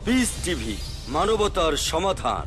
Piece TV মানবতার সমাধান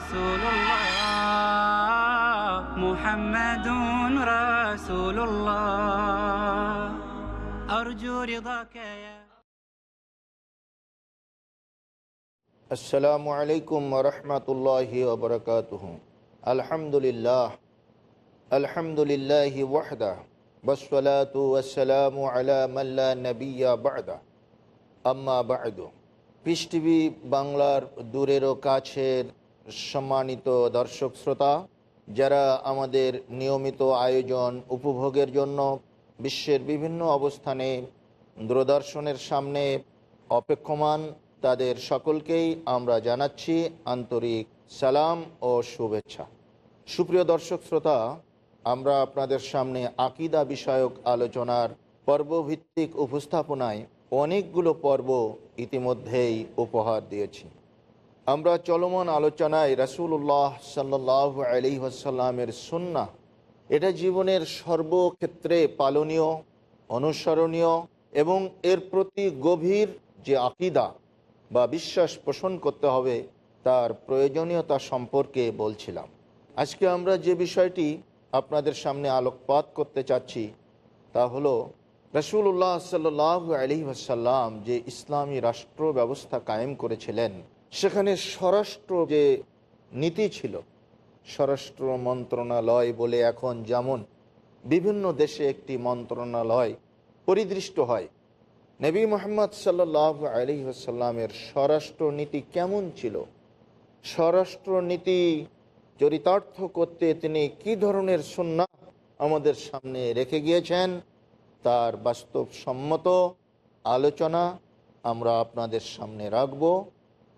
رسول الله محمد رسول الله أرجو رضاك يا আসসালামু আলাইকুম রহমতুল্লাহি ওবরকাতুহ আলহামদুলিল্লাহ আলহামদুলিল্লাহ ওয়াহদা বসলাতু ওয়াসসালামু আলা মাল্লা নবিয়া বাদা আম্মা বাদু পিস টিভি বাংলার দূরেরও কাছের সম্মানিত দর্শক শ্রোতা, যারা আমাদের নিয়মিত আয়োজন উপভোগের জন্য বিশ্বের বিভিন্ন অবস্থানে দূরদর্শনের সামনে অপেক্ষমান, তাদের সকলকেই আমরা জানাচ্ছি আন্তরিক সালাম ও শুভেচ্ছা। সুপ্রিয় দর্শক শ্রোতা, আমরা আপনাদের সামনে আকিদা বিষয়ক আলোচনার পর্বভিত্তিক উপস্থাপনায় অনেকগুলো পর্ব ইতিমধ্যেই উপহার দিয়েছি। আমরা চলমান আলোচনায় রাসুল্লাহ সাল্লাহ আলি আসাল্লামের সুন্না এটা জীবনের সর্বক্ষেত্রে পালনীয়, অনুসরণীয় এবং এর প্রতি গভীর যে আকিদা বা বিশ্বাস পোষণ করতে হবে তার প্রয়োজনীয়তা সম্পর্কে বলছিলাম। আজকে আমরা যে বিষয়টি আপনাদের সামনে আলোকপাত করতে চাচ্ছি তা হলো রসুল্লাহ সাল্লাহ আলি আসাল্লাম যে ইসলামী রাষ্ট্র ব্যবস্থা কায়েম করেছিলেন সেখানে স্বরাষ্ট্র যে নীতি ছিল, স্বরাষ্ট্র মন্ত্রণালয় বলে এখন যেমন বিভিন্ন দেশে একটি মন্ত্রণালয় পরিদৃষ্ট হয়, নবী মোহাম্মদ সাল্লাহ আলী আসাল্লামের স্বরাষ্ট্র নীতি কেমন ছিল? স্বরাষ্ট্র নীতি চরিতার্থ করতে তিনি কি ধরনের সন্না আমাদের সামনে রেখে গিয়েছেন, তার বাস্তবসম্মত আলোচনা আমরা আপনাদের সামনে রাখব।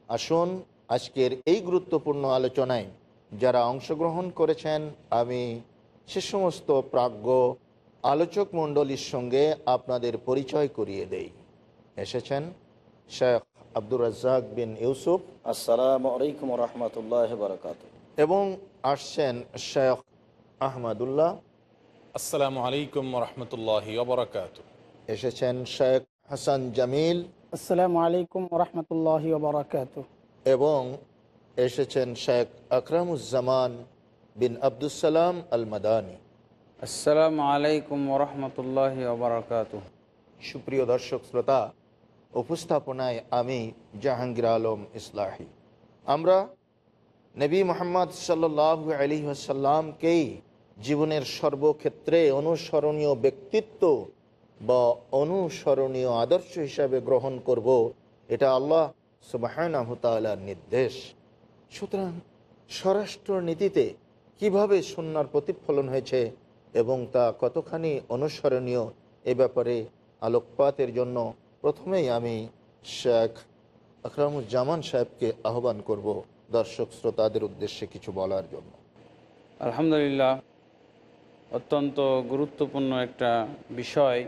আসুন আজকের এই গুরুত্বপূর্ণ আলোচনায় যারা অংশগ্রহণ করেছেন আমি সে সমস্ত প্রাজ্ঞ আলোচক মণ্ডলীর সঙ্গে আপনাদের পরিচয় করিয়ে দেই। এসেছেন শেখ আব্দুর রাজ্জাক বিন ইউসুফ। আসসালামু আলাইকুম রহমতুল্লাহ বরকাত এবং আসছেন শেখ আহমদুল্লাহ। আসসালামু আলাইকুম রহমতুল্লাহ ওবরাকাত এসেছেন শেখ হাসান জামিল। আসসালামু আলাইকুম রহমতুল্লাহ বারাকাত এবং এসেছেন শেখ আকরামুজ্জামান বিন আবদুসালাম আল মাদানী আসসালামু আলাইকুম ওরহমতুল্লাহ ওবরাকাত সুপ্রিয় দর্শক শ্রোতা উপস্থাপনায় আমি জাহাঙ্গীর আলম ইসলাহি। আমরা নবী মোহাম্মদ সাল্লাহ আলী আসাল্লামকেই জীবনের সর্বক্ষেত্রে অনুসরণীয় ব্যক্তিত্ব বা অনুসরণীয় আদর্শ হিসাবে গ্রহণ করব, এটা আল্লাহ সুবাহর নির্দেশ। সুতরাং স্বরাষ্ট্র নীতিতে কীভাবে সুন্নার প্রতিফলন হয়েছে এবং তা কতখানি অনুসরণীয়, এ ব্যাপারে আলোকপাতের জন্য প্রথমেই আমি শেখ আকরামুজ্জামান সাহেবকে আহ্বান করব দর্শক শ্রোতাদের উদ্দেশ্যে কিছু বলার জন্য। আলহামদুলিল্লাহ, অত্যন্ত গুরুত্বপূর্ণ একটা বিষয়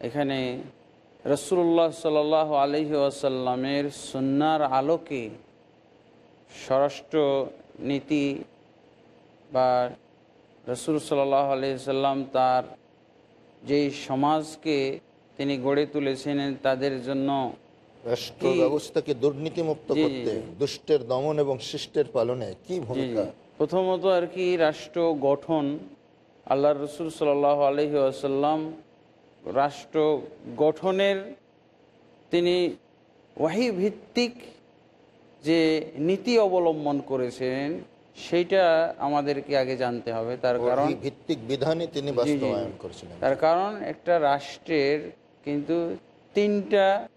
এখানে রসুল্লাহ সাল আলহি আসাল্লামের সন্ন্যার আলোকে স্বরাষ্ট্র নীতি বা রসুল সাল্লাহ আলহিসাল্লাম তার যেই সমাজকে তিনি গড়ে তুলেছেন তাদের জন্য রাষ্ট্র ব্যবস্থাকে দুর্নীতি মুক্ত জি, জি, করতে দুষ্টের দমন এবং শিষ্টের পালনে কি। ভূমিকা প্রথমত আর কি রাষ্ট্র গঠন আল্লাহ রসুল সাল্লাহ আলহি আসাল্লাম রাষ্ট্র গঠনের তিনি ওয়াহি ভিত্তিক যে নীতি অবলম্বন করেছেন সেইটা আমাদেরকে আগে জানতে হবে। তার কারণ ভিত্তিক বিধানে তিনি। বাস্তবায়ন করেছিলেন। তার কারণ একটা রাষ্ট্রের কিন্তু তিনটা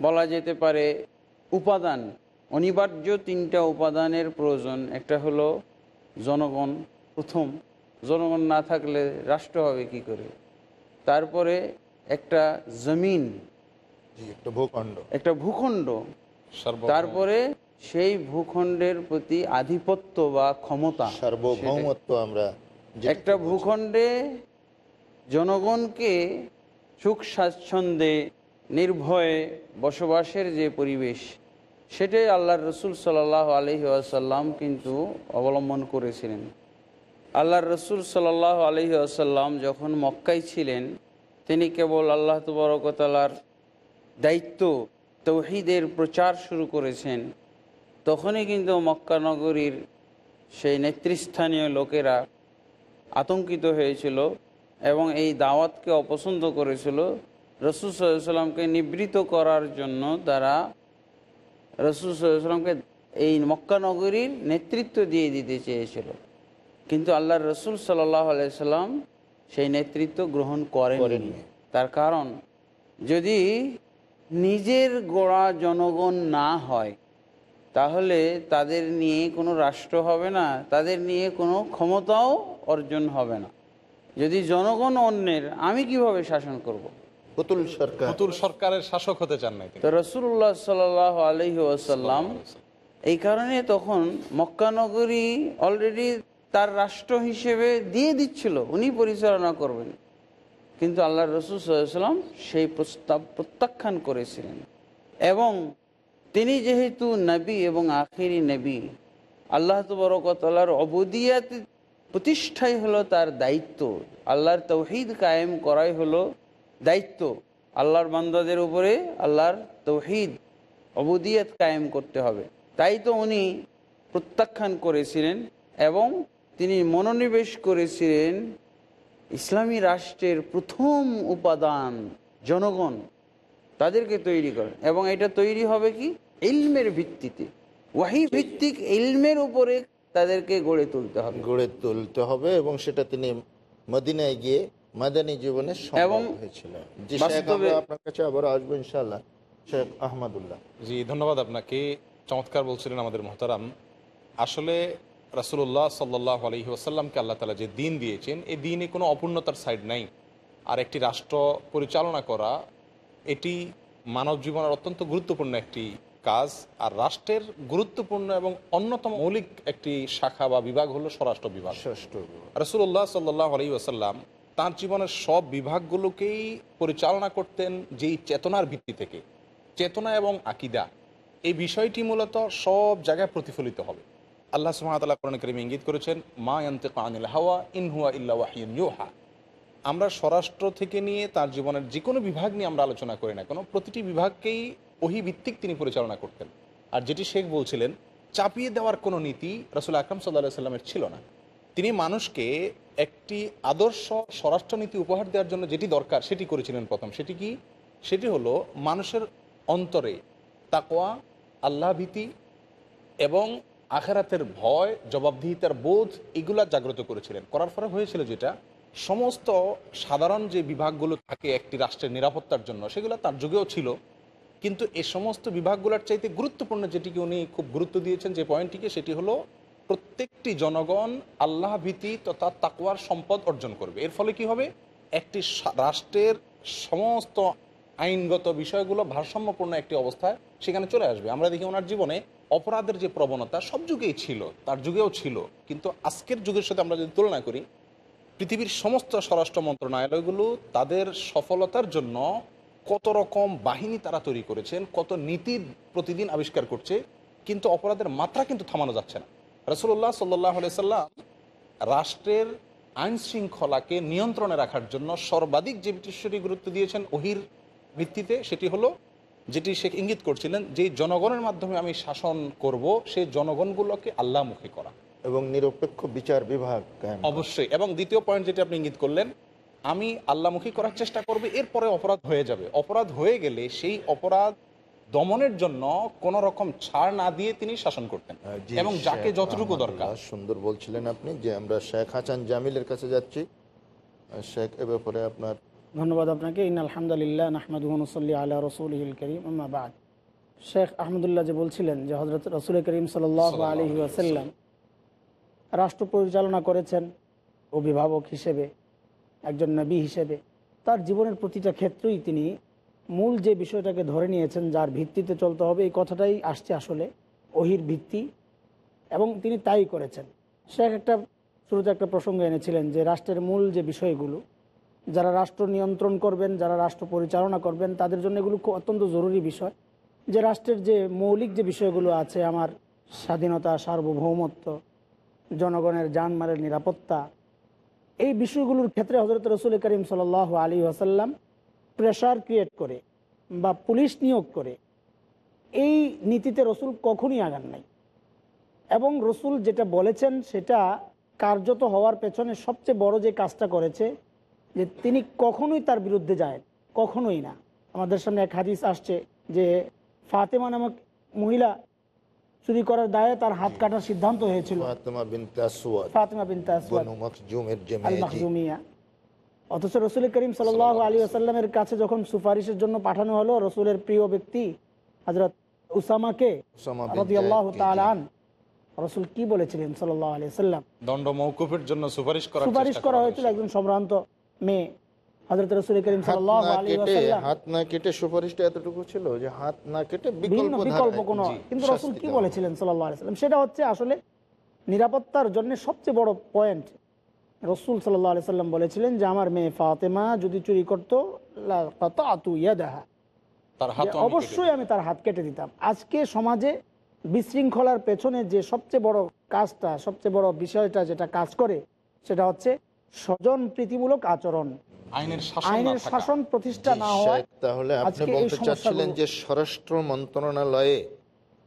বলা যেতে পারে উপাদান। অনিবার্য তিনটা উপাদানের প্রয়োজন। একটা হলো জনগণ প্রথম। জনগণ না থাকলে রাষ্ট্র হবে কি করে? তারপরে একটা জমিন একটা ভূখণ্ড। একটা ভূখণ্ড। তারপরে সেই ভূখণ্ডের প্রতি আধিপত্য বা ক্ষমতা। সার্বভৌমত্ব আমরা একটা ভূখণ্ডে জনগণকে সুখ স্বাচ্ছন্দ্যে নির্ভয়ে বসবাসের যে পরিবেশ সেটাই আল্লাহর রসুল সাল্লাহ আলহি আসাল্লাম কিন্তু অবলম্বন করেছিলেন। আল্লাহর রসুল সাল্লাহ আলহি আসাল্লাম যখন মক্কায় ছিলেন, তিনি কেবল আল্লাহ তবরকতালার দায়িত্ব, তৌহিদের প্রচার শুরু করেছেন। তখনই কিন্তু মক্কা নগরীর সেই নেতৃস্থানীয় লোকেরা আতঙ্কিত হয়েছিল এবং এই দাওয়াতকে অপছন্দ করেছিল। রসুল সাল্লামকে নিবৃত করার জন্য তারা রসুল সাল্লামকে এই মক্কানগরীর নেতৃত্ব দিয়ে দিতে চেয়েছিল। কিন্তু আল্লাহর রসুল সাল্লাহ আলাইসাল্লাম সেই নেতৃত্ব গ্রহণ করেননি। তার কারণ যদি নিজের গোড়া জনগণ না হয় তাহলে তাদের নিয়ে কোনো রাষ্ট্র হবে না তাদের নিয়ে কোনো ক্ষমতাও অর্জন হবে না। যদি জনগণ অন্যের আমি কীভাবে শাসন করব। পুতুল সরকার। পুতুল সরকারের শাসক হতে চান তিনি। তো রসুল্লাহ সাল আলহি আসাল্লাম এই কারণে তখন মক্কানগরী অলরেডি তার রাষ্ট্র হিসেবে দিয়ে দিচ্ছিল, উনি পরিচালনা করবেন। কিন্তু আল্লাহ রসুল সাল্লাম সেই প্রস্তাব প্রত্যাখ্যান করেছিলেন। এবং তিনি যেহেতু নবী এবং আখেরি নবী, আল্লাহ তবরকতলার অবদিয়াত প্রতিষ্ঠাই হলো তার দায়িত্ব। আল্লাহর তৌহিদ কায়েম করাই হলো দায়িত্ব। আল্লাহর বান্দাদের উপরে আল্লাহর তৌহিদ, অবদিয়াত কায়েম করতে হবে। তাই তো উনি প্রত্যাখ্যান করেছিলেন এবং তিনি মনোনিবেশ করেছিলেন ইসলামী রাষ্ট্রের প্রথম উপাদান জনগণ তাদেরকে তৈরি করে এবং এটা তৈরি হবে কি? ইলমের ভিত্তিতে। ওয়াহি ভিত্তিক ইলমের উপরে তাদেরকে গড়ে তুলতে হবে। গড়ে তুলতে হবে এবং সেটা তিনি মদিনায় গিয়ে মাদানী জীবনে এবং হয়েছিল আপনার কাছে আবার আসব ইনশাআল্লাহ। শেখ আহমদুল্লাহ। জি ধন্যবাদ আপনাকে। চমৎকার বলছিলেন আমাদের মহতারাম। আসলে রাসুল্লাহ সাল্লাহ আলহি আসাল্লামকে আল্লাহ তালা যে দিন দিয়েছেন এই দিনে কোনো অপূর্ণতার সাইড নাই। আর একটি রাষ্ট্র পরিচালনা করা এটি মানব জীবনের অত্যন্ত গুরুত্বপূর্ণ একটি কাজ। আর রাষ্ট্রের গুরুত্বপূর্ণ এবং অন্যতম মৌলিক একটি শাখা বা বিভাগ হলো স্বরাষ্ট্র বিভাগ। রসুল্লাহ সাল্লাহ আলী আসাল্লাম তাঁর জীবনের সব বিভাগগুলোকেই পরিচালনা করতেন যেই চেতনার ভিত্তি থেকে। চেতনা এবং আকিদা এই বিষয়টি মূলত সব জায়গায় প্রতিফলিত হবে। আল্লাহ সুহামতাল্লাহ কোরআন করিম ইঙ্গিত করেছেন, মা আনতে কানিল হাওয়া ইনহুয়া ইল্লা ওয়াহিন ইউহা। আমরা স্বরাষ্ট্র থেকে নিয়ে তার জীবনের যে কোনো বিভাগ নিয়ে আমরা আলোচনা করি না কোনো, প্রতিটি বিভাগকেই ওহি ভিত্তিক তিনি পরিচালনা করতেন। আর যেটি শেখ বলছিলেন, চাপিয়ে দেওয়ার কোনো নীতি রসুল আকরম সাল্লাহ সাল্লামের ছিল না। তিনি মানুষকে একটি আদর্শ স্বরাষ্ট্রনীতি উপহার দেওয়ার জন্য যেটি দরকার, সেটি করেছিলেন প্রথম। সেটি কি? সেটি হলো মানুষের অন্তরে তাকোয়া আল্লাহ ভীতি এবং আখেরাতের ভয়, জবাবদিহিতার বোধ, এগুলা জাগ্রত করেছিলেন। করার ফলে হয়েছিল যেটা, সমস্ত সাধারণ যে বিভাগগুলো থাকে একটি রাষ্ট্রের নিরাপত্তার জন্য, সেগুলো তার যুগেও ছিল। কিন্তু এ সমস্ত বিভাগগুলোর চাইতে গুরুত্বপূর্ণ যেটিকে উনি খুব গুরুত্ব দিয়েছেন যে পয়েন্টটিকে, সেটি হলো প্রত্যেকটি জনগণ আল্লাহ ভীতি তথা তাকুয়ার সম্পদ অর্জন করবে। এর ফলে কি হবে? একটি রাষ্ট্রের সমস্ত আইনগত বিষয়গুলো ভারসাম্যপূর্ণ একটি অবস্থায় সেখানে চলে আসবে। আমরা দেখি ওনার জীবনে অপরাধের যে প্রবণতা সব যুগেই ছিল, তার যুগেও ছিল। কিন্তু আজকের যুগের সাথে আমরা যদি তুলনা করি, পৃথিবীর সমস্ত স্বরাষ্ট্র মন্ত্রণালয়গুলো তাদের সফলতার জন্য কত রকম বাহিনী তারা তৈরি করেছেন, কত নীতির প্রতিদিন আবিষ্কার করছে, কিন্তু অপরাধের মাত্রা কিন্তু থামানো যাচ্ছে না। রসুল্লাহ সাল্লাহ সাল্লাম রাষ্ট্রের আইন শৃঙ্খলাকে নিয়ন্ত্রণে রাখার জন্য সর্বাধিক যে বিষয়টি গুরুত্ব দিয়েছেন ওহির ভিত্তিতে, সেটি হলো যেটি সে ইঙ্গিত করছিলেন যে জনগণের মাধ্যমে আমি শাসন করব সেই জনগণগুলোকে আল্লাহমুখী করা। এবং নিরপেক্ষ বিচার বিভাগ অবশ্যই। এবং দ্বিতীয় পয়েন্ট যেটি আপনি ইঙ্গিত করলেন আমি আল্লামুখী করার চেষ্টা করবে এরপরে অপরাধ হয়ে যাবে। অপরাধ হয়ে গেলে সেই অপরাধ দমনের জন্য কোন রকম ছাড় না দিয়ে তিনি শাসন করতেন। এবং যাকে যতটুকু দরকার। সুন্দর বলছিলেন আপনি যে আমরা শেখ হাসান জামিলের কাছে যাচ্ছি। শেখ এ ব্যাপারে আপনার ধন্যবাদ আপনাকে। ইন আলহামদুলিল্লাহ নাহমাদ হুনসল্লি আল্লাহ রসুল করিম। আম্মা বাদ। শেখ আহমদুল্লাহ যে বলছিলেন যে হজরত রসুল করিম সাল আলী আসাল্লাম রাষ্ট্র পরিচালনা করেছেন অভিভাবক হিসেবে একজন নবী হিসেবে। তার জীবনের প্রতিটা ক্ষেত্রেই তিনি মূল যে বিষয়টাকে ধরে নিয়েছেন যার ভিত্তিতে চলতে হবে এই কথাটাই আসছে আসলে ওহির ভিত্তি। এবং তিনি তাই করেছেন। শেখ একটা শুরুতে একটা প্রসঙ্গ এনেছিলেন যে রাষ্ট্রের মূল যে বিষয়গুলো যারা রাষ্ট্র নিয়ন্ত্রণ করবেন, যারা রাষ্ট্র পরিচালনা করবেন, তাদের জন্য এগুলো খুব অত্যন্ত জরুরি বিষয়। যে রাষ্ট্রের যে মৌলিক যে বিষয়গুলো আছে, আমার স্বাধীনতা, সার্বভৌমত্ব, জনগণের জানমালের নিরাপত্তা, এই বিষয়গুলোর ক্ষেত্রে হজরত রসুল করিম সাল আলী আসাল্লাম প্রেশার ক্রিয়েট করে বা পুলিশ নিয়োগ করে, এই নীতিতে রসুল কখনই আগান নাই। এবং রসুল যেটা বলেছেন, সেটা কার্যত হওয়ার পেছনে সবচেয়ে বড় যে কাজটা করেছে যে তিনি কখনোই তার বিরুদ্ধে যায় কখনোই না। আমাদের সামনে এক হাদিস আসছে যে ফাতেমা নামক মহিলা চুরি করার দায়ে তার হাত কাটার সিদ্ধান্ত হয়েছিল। অথচ রসুল করিম সাল আলী আসাল্লামের কাছে যখন সুপারিশের জন্য পাঠানো হলো রসুলের প্রিয় ব্যক্তি হজরত উসামাকে রসুল কি বলেছিলেন সাল্লাহ আলি সাল্লাম দণ্ড মৌকুফের জন্য সুপারিশ করার সুপারিশ করা হয়েছিল। একজন সম্ভ্রান্ত। মেয়ে হজরত রসুল করিম হাত সাল্লাহ না আলী কেটে আসাল্লাম হাত না কেটে সুপারিশটা এতটুকু ছিল যে হাত না কেটে বিকল্প বিকল্প কোনো কিন্তু শাস্তি কি দেওয়া। বলেছিলেন সাল্লাহ আলাইসাল্লাম সেটা হচ্ছে আসলে নিরাপত্তার জন্য সবচেয়ে বড় পয়েন্ট রসুল সাল্লাহ আলি সাল্লাম বলেছিলেন যে আমার মেয়ে ফাতেমা যদি চুরি করতো দেখা অবশ্যই আমি তার হাত কেটে দিতাম। আজকে সমাজে বিশৃঙ্খলার পেছনে যে সবচেয়ে বড় কাজটা সবচেয়ে বড় বিষয়টা যেটা কাজ করে সেটা হচ্ছে স্বজন প্রীতিমূলক আচরণ। আইনের শাসন প্রতিষ্ঠা না শেখ, তাহলে আপনি বলতে চাচ্ছিলেন যে স্বরাষ্ট্র মন্ত্রণালয়ে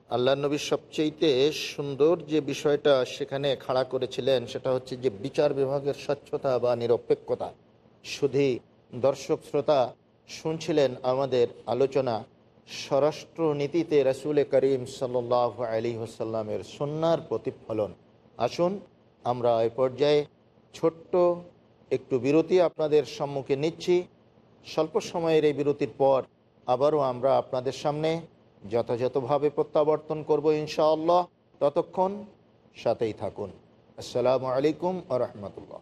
আল্লাহ নবী সবচেয়ে সুন্দর যে বিষয়টা সেখানে খাড়া করেছিলেন সেটা হচ্ছে যে বিচার বিভাগের স্বচ্ছতা বা নিরপেক্ষতা। শুধু দর্শক শ্রোতা শুনছিলেন আমাদের আলোচনা স্বরাষ্ট্র নীতিতে রসুল করিম সাল্লাহ আলী হোসাল্লামের সন্ন্যার প্রতিফলন। আসুন আমরা এ পর্যায়ে ছোট্ট একটু বিরতি আপনাদের সম্মুখে নিচ্ছি। স্বল্প সময়ের এই বিরতির পর আবারও আমরা আপনাদের সামনে যথাযথভাবে প্রত্যাবর্তন করব ইনশাআল্লাহ। ততক্ষণ সাথেই থাকুন। আসসালামু আলাইকুম আ রহমতুল্লাহ।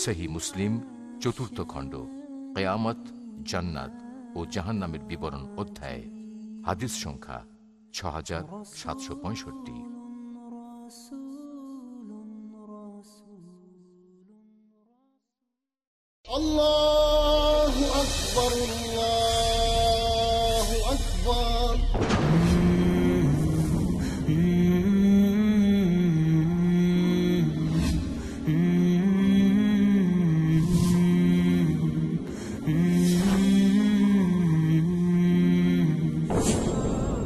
সেহী মুসলিম, চতুর্থ খণ্ড, কেয়ামত, জান্নাত ও জাহান্নামের বিবরণ অধ্যায়, হাদিস সংখ্যা ছ হাজার সাতশো পঁয়ষট্টি।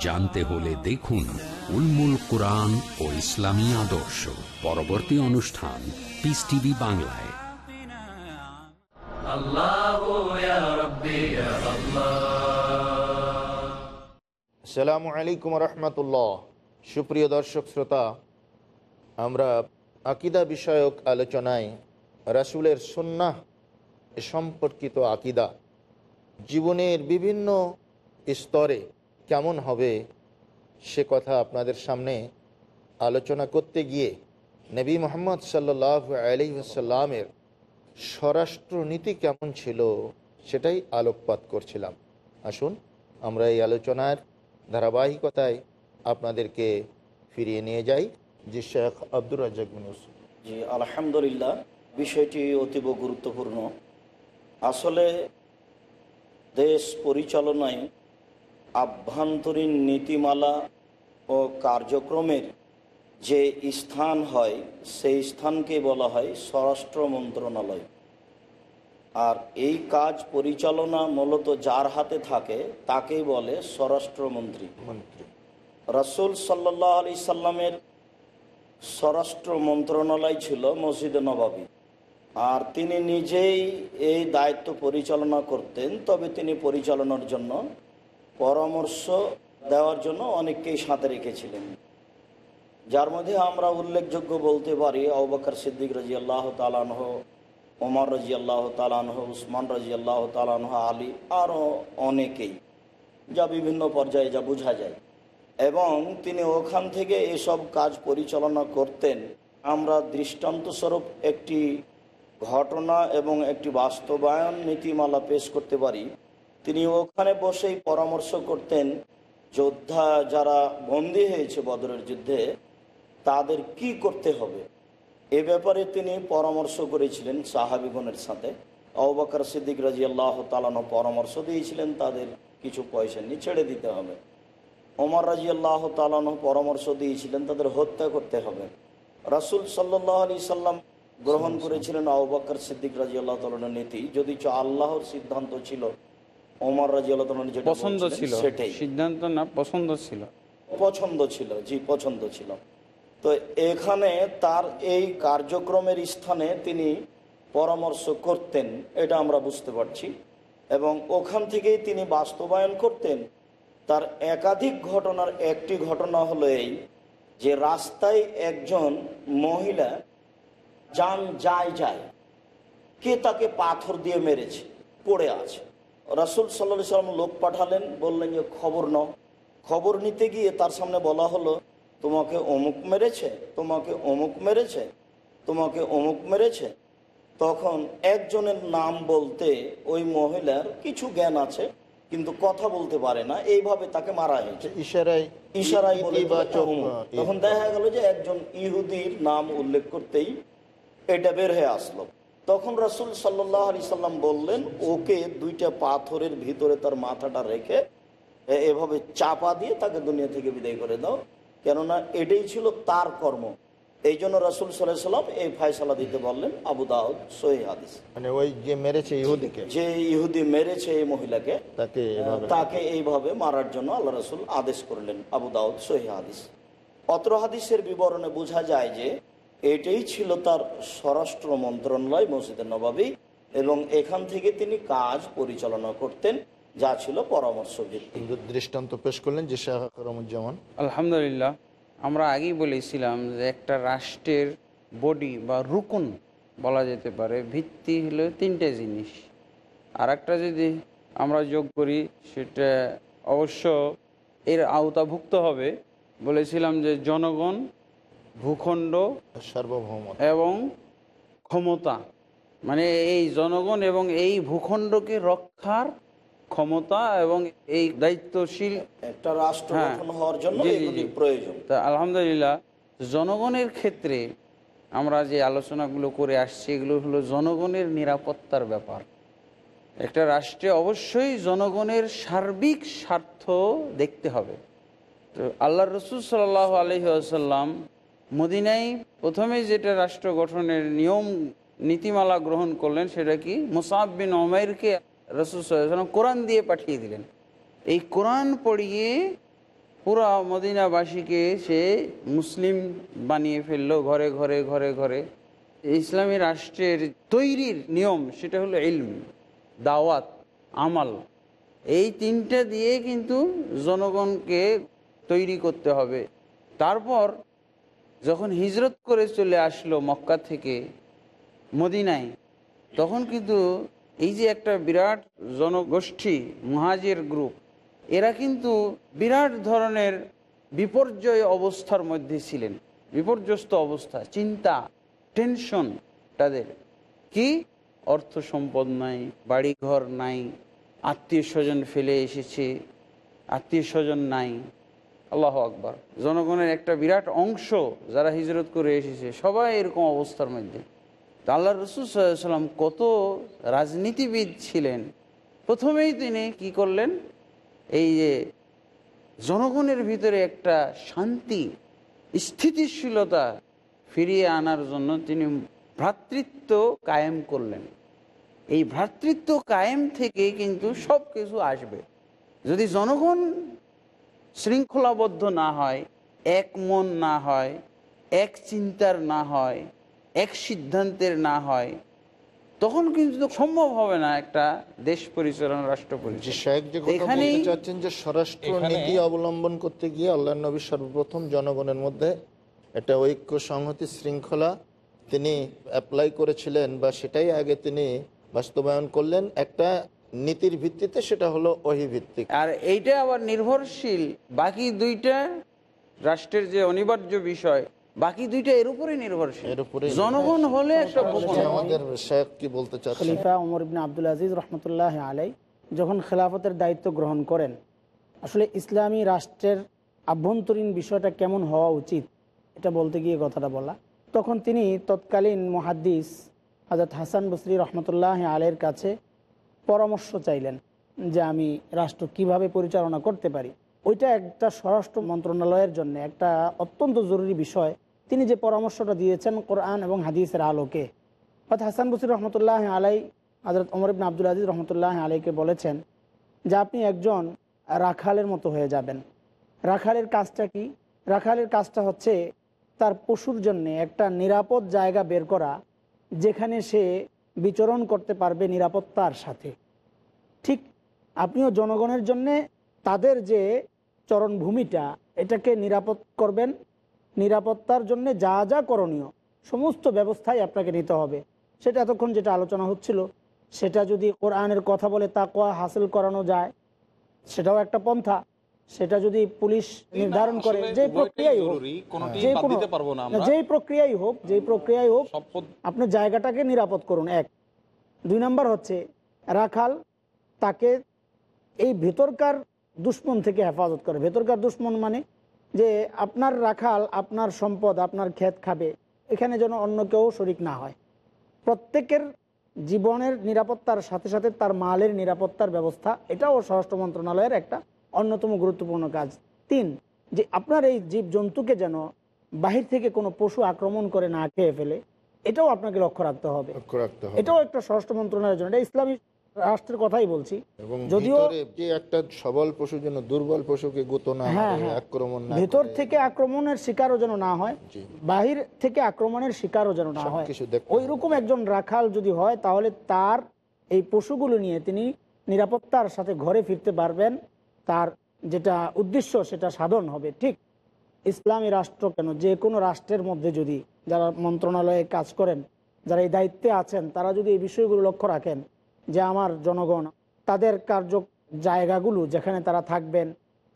জানতে হলে দেখুন উলমুল কোরআন ও ইসলামী আদর্শ। পরবর্তী অনুষ্ঠান পিস টিভি বাংলায়। সালাম আলাইকুম রহমতুল্লাহ। সুপ্রিয় দর্শক শ্রোতা আমরা আকিদা বিষয়ক আলোচনায় রাসুলের সন্ন্যাহ সম্পর্কিত আকিদা জীবনের বিভিন্ন স্তরে কেমন হবে সে কথা আপনাদের সামনে আলোচনা করতে গিয়ে নবী মোহাম্মদ সাল্লাহ আলহিসাল্লামের স্বরাষ্ট্রনীতি কেমন ছিল সেটাই আলোকপাত করছিলাম। আসুন, আমরা এই আলোচনার ধারাবাহিকতায় আপনাদেরকে ফিরিয়ে নিয়ে যাই। যে শেখ আব্দুর রাজ্জাক বিন জি, আলহামদুলিল্লাহ, বিষয়টি অতীব গুরুত্বপূর্ণ। আসলে দেশ পরিচালনায় আভ্যন্তরীণ নীতিমালা ও কার্যক্রমের যে স্থান হয় সেই স্থানকে বলা হয় স্বরাষ্ট্র মন্ত্রণালয়। আর এই কাজ পরিচালনা মূলত যার হাতে থাকে তাকেই বলে স্বরাষ্ট্রমন্ত্রী মন্ত্রী। রসুল সাল্লাহ আলি সাল্লামের স্বরাষ্ট্র মন্ত্রণালয় ছিল মসজিদে নবাবী। আর তিনি নিজেই এই দায়িত্ব পরিচালনা করতেন তবে তিনি পরিচালনার জন্য পরামর্শ দেওয়ার জন্য অনেককেই সাথে রেখেছিলেন। যার মধ্যে আমরা উল্লেখযোগ্য বলতে পারি আবাকর সিদ্দিক রাজি আল্লাহ তালানহ ওমর রাজি আল্লাহ তালানহ উসমান রাজি আল্লাহ তালানহ আলী আরও অনেকেই, যা বিভিন্ন পর্যায়ে যা বোঝা যায়। এবং তিনি ওখান থেকে এসব কাজ পরিচালনা করতেন। আমরা দৃষ্টান্তস্বরূপ একটি ঘটনা এবং একটি বাস্তবায়ন নীতিমালা পেশ করতে পারি। তিনি ওখানে বসেই পরামর্শ করতেন, যোদ্ধা যারা বন্দী হয়েছে বদরের যুদ্ধে, তাদের কি করতে হবে? এ ব্যাপারে তিনি পরামর্শ করেছিলেন সাহাবিগণের সাথে। অবাকর সিদ্দিক রাজি আল্লাহ তালানো পরামর্শ দিয়েছিলেন, তাদের কিছু পয়সা নিয়ে ছেড়ে দিতে হবে। ওমর রাজি আল্লাহ তালানো পরামর্শ দিয়েছিলেন, তাদের হত্যা করতে হবে। রাসুল সাল্লাহ আলি সাল্লাম গ্রহণ করেছিলেন আবাকর সিদ্দিক রাজি আল্লাহ তালানোর নীতি যদি চ আল্লাহর সিদ্ধান্ত ছিল ওমর রাজি আল্লাহ যেটা পছন্দ ছিল। সেটাই। সিদ্ধান্ত না পছন্দ ছিল। পছন্দ ছিল জি পছন্দ ছিল। তো এখানে তার এই কার্যক্রমের স্থানে তিনি পরামর্শ করতেন এটা আমরা বুঝতে পারছি। এবং ওখান থেকেই তিনি বাস্তবায়ন করতেন। তার একাধিক ঘটনার একটি ঘটনা হলো এই যে রাস্তায় একজন মহিলা যান যায় যায় কে তাকে পাথর দিয়ে মেরেছে পড়ে আছে। রাসুল সাল্লা সাল্লাম লোক পাঠালেন বললেন যে খবর নাও। খবর নিতে গিয়ে তার সামনে বলা হলো তোমাকে অমুক মেরেছে তোমাকে অমুক মেরেছে তোমাকে অমুক মেরেছে। তখন একজনের নাম বলতে ওই মহিলার কিছু জ্ঞান আছে কিন্তু কথা বলতে পারে না এইভাবে তাকে মারা হয়েছে। ইশারায় ইশারায়। আহ, তখন দেখা গেল যে একজন ইহুদির নাম উল্লেখ করতেই এটা বের হয়ে আসলো। তখন রসুল সাল্লাহ আলি সাল্লাম বললেন ওকে দুইটা পাথরের ভিতরে তার মাথাটা রেখে এভাবে চাপা দিয়ে তাকে দুনিয়া থেকে বিদায় করে দাও। কেননা এটাই ছিল তার কর্ম। এই জন্য রসুল সাল্লাম এই ফায়সালা দিতে বললেন আবু দাউদ সহি হাদিস। মানে ওই যে মেরেছে ইহুদিকে। যে ইহুদি মেরেছে এই মহিলাকে তাকে তাকে এইভাবে মারার জন্য আল্লাহ রসুল আদেশ করলেন আবু দাউদ সহি হাদিস। অত্র হাদিসের বিবরণে বোঝা যায় যে এটাই ছিল তার স্বরাষ্ট্র মন্ত্রণালয় মসজিদে নবাবী এবং এখান থেকে তিনি কাজ পরিচালনা করতেন যা ছিল পরামর্শ ভিত্তিক দৃষ্টান্ত পেশ করলেন যে শাহ করমুজ্জামান আলহামদুলিল্লাহ আমরা আগেই বলেছিলাম যে একটা রাষ্ট্রের বডি বা রুকুন বলা যেতে পারে ভিত্তি হলো তিনটে জিনিস। আর একটা যদি আমরা যোগ করি সেটা অবশ্য এর আওতাভুক্ত হবে। বলেছিলাম যে জনগণ ভূখণ্ড সার্বভৌম এবং ক্ষমতা। মানে এই জনগণ এবং এই ভূখণ্ডকে রক্ষার ক্ষমতা এবং এই দায়িত্বশীল একটা রাষ্ট্র হ্যাঁ। হওয়ার জন্য। প্রয়োজন। তা আলহামদুলিল্লাহ জনগণের ক্ষেত্রে আমরা যে আলোচনাগুলো করে আসছি এগুলো হলো জনগণের নিরাপত্তার ব্যাপার। একটা রাষ্ট্রে অবশ্যই জনগণের সার্বিক স্বার্থ দেখতে হবে। তো আল্লাহ রসুল সাল্লাহ আলহি আসাল্লাম মদিনায় প্রথমে যেটা রাষ্ট্র গঠনের নিয়ম, নীতিমালা গ্রহণ করলেন সেটা কি? মুসাব বিন ওমাইরকে রসুল সাল্লাম কোরআন দিয়ে পাঠিয়ে দিলেন। এই কোরআন পড়িয়ে পুরা মদিনাবাসীকে সে মুসলিম বানিয়ে ফেলল ঘরে ঘরে ঘরে ঘরে। ইসলামী রাষ্ট্রের তৈরির নিয়ম সেটা হলো ইলম, দাওয়াত, আমাল। এই তিনটা দিয়ে কিন্তু জনগণকে তৈরি করতে হবে। তারপর যখন হিজরত করে চলে আসলো মক্কা থেকে মদিনায়, তখন কিন্তু এই যে একটা বিরাট জনগোষ্ঠী, মহাজের গ্রুপ, এরা কিন্তু বিরাট ধরনের বিপর্যয় অবস্থার মধ্যে ছিলেন। বিপর্যস্ত অবস্থা, চিন্তা, টেনশন তাদের। কি? অর্থ সম্পদ নাই, বাড়িঘর নাই, আত্মীয় স্বজন ফেলে এসেছে, আত্মীয় স্বজন নাই। আল্লাহ আকবর। জনগণের একটা বিরাট অংশ যারা হিজরত করে এসেছে, সবাই এরকম অবস্থার মধ্যে। তা আল্লাহ রসুল সাল্লাম কত রাজনীতিবিদ ছিলেন। প্রথমেই তিনি কি করলেন? এই যে জনগণের ভিতরে একটা শান্তি, স্থিতিশীলতা ফিরিয়ে আনার জন্য তিনি ভ্রাতৃত্ব কায়েম করলেন। এই ভ্রাতৃত্ব কায়েম থেকে কিন্তু সব কিছু আসবে। যদি জনগণ শৃঙ্খলাবদ্ধ না হয় এক মন না হয় এক চিন্তার না হয় এক সিদ্ধান্তের না হয় তখন কিন্তু সম্ভব হবে না একটা দেশ পরিচালনা রাষ্ট্র চাচ্ছেন যে স্বরাষ্ট্র নীতি অবলম্বন করতে গিয়ে আল্লাহ নবী সর্বপ্রথম জনগণের মধ্যে একটা ঐক্য সংহতি শৃঙ্খলা তিনি অ্যাপ্লাই করেছিলেন বা সেটাই আগে তিনি বাস্তবায়ন করলেন। একটা নীতির ভিত্তিতে সেটা হলো অহিভিত্তিক। আর এইটা আবার নির্ভরশীল। বাকি দুইটা রাষ্ট্রের যে অনিবার্য বিষয় বাকি দুইটা এর উপরে নির্ভরশীল। এর জনগণ হলে একটা ভূখণ্ড। আমাদের শেখ কি বলতে চাচ্ছেন খলিফা ওমর ইবনে আব্দুল আজিজ রহমতুল্লাহ আলাই যখন খেলাফতের দায়িত্ব গ্রহণ করেন আসলে ইসলামী রাষ্ট্রের আভ্যন্তরীণ বিষয়টা কেমন হওয়া উচিত এটা বলতে গিয়ে কথাটা বলা। তখন তিনি তৎকালীন মহাদ্দিস হাজরত হাসান বসরি রহমতুল্লাহ আলের কাছে পরামর্শ চাইলেন যে আমি রাষ্ট্র কীভাবে পরিচালনা করতে পারি। ওইটা একটা স্বরাষ্ট্র মন্ত্রণালয়ের জন্য একটা অত্যন্ত জরুরি বিষয়। তিনি যে পরামর্শটা দিয়েছেন কোরআন এবং হাদিসের আলোকে। অর্থাৎ হাসান বসির রহমতুল্লাহ আলাই হজরত ওমর ইবন আব্দুল আজিজ রহমতুল্লাহ আলাইকে বলেছেন যে আপনি একজন রাখালের মতো হয়ে যাবেন। রাখালের কাজটা কি? রাখালের কাজটা হচ্ছে তার পশুর জন্য একটা নিরাপদ জায়গা বের করা, যেখানে সে বিচরণ করতে পারবে নিরাপত্তার সাথে। ঠিক আপনিও জনগণের জন্যে তাদের যে চরণভূমিটা এটাকে নিরাপদ করবেন। নিরাপত্তার জন্য যা যা করণীয়, সমস্ত ব্যবস্থাই আপনাকে নিতে হবে। সেটা এতক্ষণ যেটা আলোচনা হচ্ছিল, সেটা যদি কোরআনের কথা বলে তা কোয়া হাসিল করানো যায়, সেটাও একটা পন্থা। সেটা যদি পুলিশ নির্ধারণ করে যে প্রক্রিয়াই হোক যে কোনো আমরা। যেই প্রক্রিয়াই হোক যেই প্রক্রিয়াই হোক আপনি জায়গাটাকে নিরাপদ করুন এক। দুই নাম্বার হচ্ছে রাখাল তাকে এই ভেতরকার দুশ্মন থেকে হেফাজত করে। ভেতরকার দুশ্মন মানে যে আপনার রাখাল আপনার সম্পদ আপনার ক্ষেত খাবে এখানে যেন অন্য কেউ শরিক না হয়। প্রত্যেকের জীবনের নিরাপত্তার সাথে সাথে তার মালের নিরাপত্তার ব্যবস্থা এটাও স্বরাষ্ট্র মন্ত্রণালয়ের একটা অন্যতম গুরুত্বপূর্ণ কাজ। তিন যে আপনার এই জীব জন্তুকে যেন বাহির থেকে কোনো পশু আক্রমণ করে না খেয়ে ফেলে এটাও আপনাকে লক্ষ্য রাখতে হবে। এটাও একটা স্বরাষ্ট্র মন্ত্রণালয়ের জন্য। এটা ইসলামী রাষ্ট্রের কথাই বলছি। যদিও যে একটা সবল পশু যেন দুর্বল পশুকে না হ্যাঁ, হ্যাঁ। আক্রমণ ভেতর থেকে আক্রমণের শিকারও যেন না হয় বাহির থেকে আক্রমণের শিকারও যেন না হয়। ওই রকম একজন রাখাল যদি হয় তাহলে তার এই পশুগুলো নিয়ে তিনি নিরাপত্তার সাথে ঘরে ফিরতে পারবেন। তার যেটা উদ্দেশ্য সেটা সাধন হবে। ঠিক ইসলামী রাষ্ট্র কেন? যে কোনো রাষ্ট্রের মধ্যে যদি যারা মন্ত্রণালয়ে কাজ করেন যারা এই দায়িত্বে আছেন তারা যদি এই বিষয়গুলো লক্ষ্য রাখেন যে আমার জনগণ তাদের কার্য জায়গাগুলো যেখানে তারা থাকবেন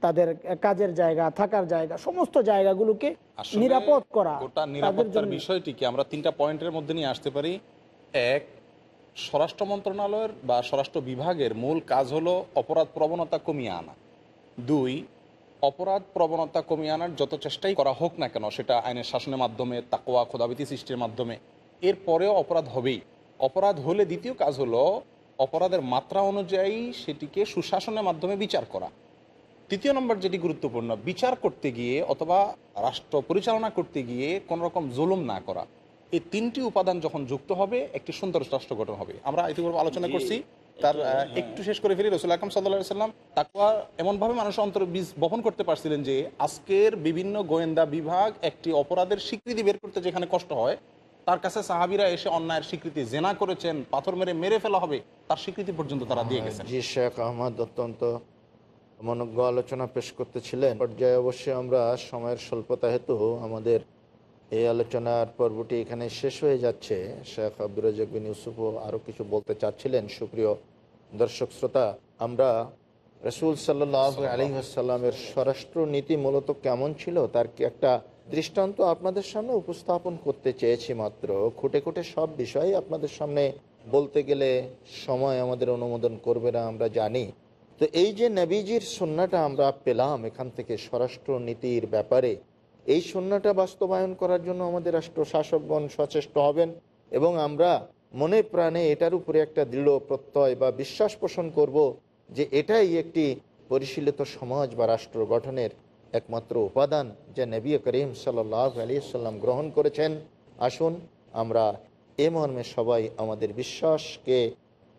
তাদের কাজের জায়গা থাকার জায়গা সমস্ত জায়গাগুলোকে নিরাপদ করা গোটা নিরাপত্তার বিষয়টিকে আমরা তিনটা পয়েন্টের মধ্যে নিয়ে আসতে পারি। এক স্বরাষ্ট্র মন্ত্রণালয়ের বা স্বরাষ্ট্র বিভাগের মূল কাজ হলো অপরাধ প্রবণতা কমিয়ে আনা। দুই অপরাধ প্রবণতা কমিয়ে আনার যত চেষ্টাই করা হোক না কেন সেটা আইনের শাসনের মাধ্যমে তাকোয়া খোদাবিতি সৃষ্টির মাধ্যমে এর পরেও অপরাধ হবেই। অপরাধ হলে দ্বিতীয় কাজ হলো অপরাধের মাত্রা অনুযায়ী সেটিকে সুশাসনের মাধ্যমে বিচার করা। তৃতীয় নম্বর যেটি গুরুত্বপূর্ণ বিচার করতে গিয়ে অথবা রাষ্ট্র পরিচালনা করতে গিয়ে কোনো রকম জুলুম না করা। এই তিনটি উপাদান যখন যুক্ত হবে একটি সুন্দর রাষ্ট্র গঠন হবে। আমরা ইতিপূর্বে আলোচনা করছি তার একটু শেষ করে ফেলি, রসুল আকরম সাল্লাহ সাল্লাম তাকুয়া এমনভাবে মানুষ অন্তর বীজ বপন করতে পারছিলেন যে আজকের বিভিন্ন গোয়েন্দা বিভাগ একটি অপরাধের স্বীকৃতি বের করতে যেখানে কষ্ট হয়, তার কাছে সাহাবিরা এসে অন্যায়ের স্বীকৃতি জেনা করেছেন, পাথর মেরে মেরে ফেলা হবে, তার স্বীকৃতি পর্যন্ত তারা দিয়ে গেছেন। জি শেখ আহমদ অত্যন্ত মনজ্ঞ আলোচনা পেশ করতেছিলেন। পর্যায়ে অবশ্যই আমরা সময়ের স্বল্পতা হেতু আমাদের এই আলোচনার পর্বটি এখানে শেষ হয়ে যাচ্ছে। শেখ আব্দুর রাজাক বিন ইউসুফও আরও কিছু বলতে চাচ্ছিলেন। সুপ্রিয় দর্শক, শ্রোতা, আমরা রসুল সাল্লাহ আলহিহাসাল্লামের স্বরাষ্ট্র নীতি মূলত কেমন ছিল তার একটা দৃষ্টান্ত আপনাদের সামনে উপস্থাপন করতে চেয়েছি মাত্র। খুঁটে খুঁটে সব বিষয় আপনাদের সামনে বলতে গেলে সময় আমাদের অনুমোদন করবে না, আমরা জানি। তো এই যে নবীজির সন্নাটা আমরা পেলাম এখান থেকে স্বরাষ্ট্র নীতির ব্যাপারে এই সন্নাটা বাস্তবায়ন করার জন্য আমাদের রাষ্ট্র শাসকগণ সচেষ্ট হবেন এবং আমরা মনে প্রাণে এটার উপরে একটা দৃঢ় প্রত্যয় বা বিশ্বাস পোষণ করব যে এটাই একটি পরিশীলিত সমাজ বা রাষ্ট্র গঠনের একমাত্র উপাদান যা নবী করিম সাল্লাহ আলী সাল্লাম গ্রহণ করেছেন। আসুন আমরা এ মর্মে সবাই আমাদের বিশ্বাসকে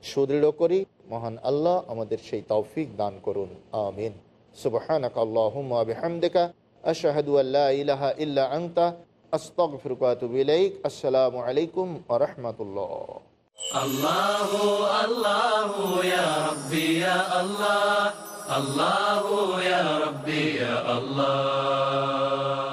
সুদৃঢ় করি। মহান আল্লাহ আমাদের সেই তৌফিক দান করুন। আমিন। সুবহানাক আল্লাহুম্মা বিহামদিকা। أشهد أن لا إله إلا أنت أستغفرك وأتوب إليك. السلام عليكم ورحمة الله. الله الله يا ربي يا الله. الله يا ربي يا الله.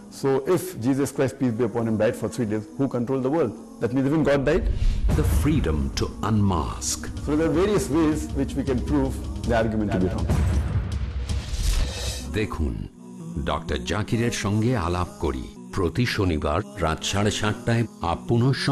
so if Jesus Christ, peace be upon him, died for three days, who controlled the world? That means even God died? The freedom to unmask. So there are various ways which we can prove the argument to be wrong. দেখুন doctor জাকিরের সঙ্গে আলাপ করি প্রতি শনিবার রাত সাড়ে সাতটায় আপন